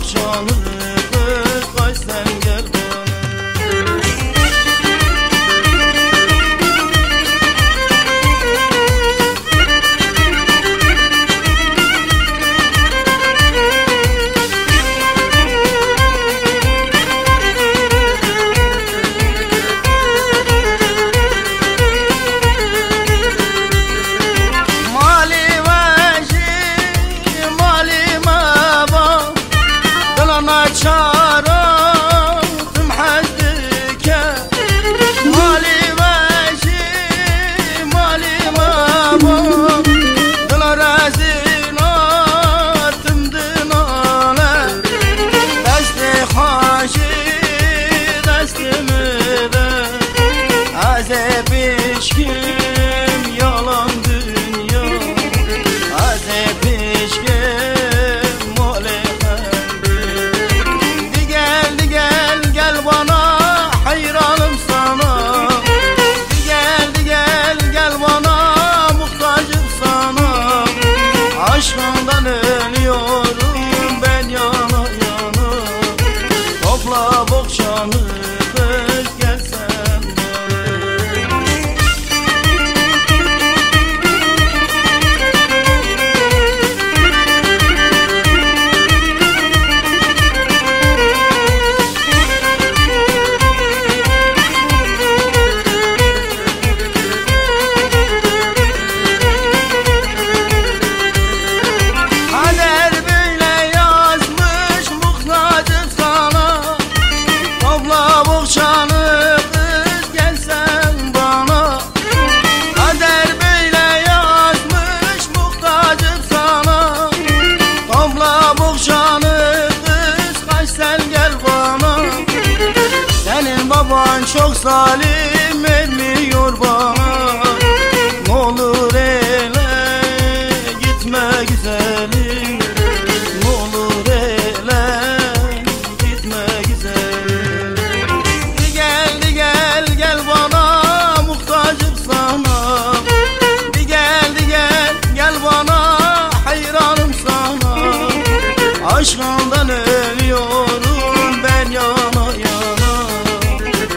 Akçanı Kayseri geldi Çabuk kız gelsen bana. Kader böyle yazmış muhtacım sana. Topla bu kız kaçsen gel bana. Senin baban çok zalim vermiyor bana. ölüyorum ben yana yana.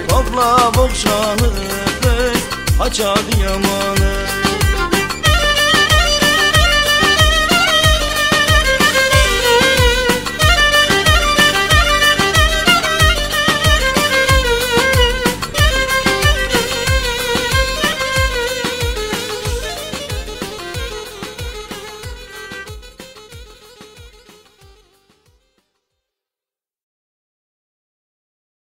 Topla boşanıp kaç hadi yamanı.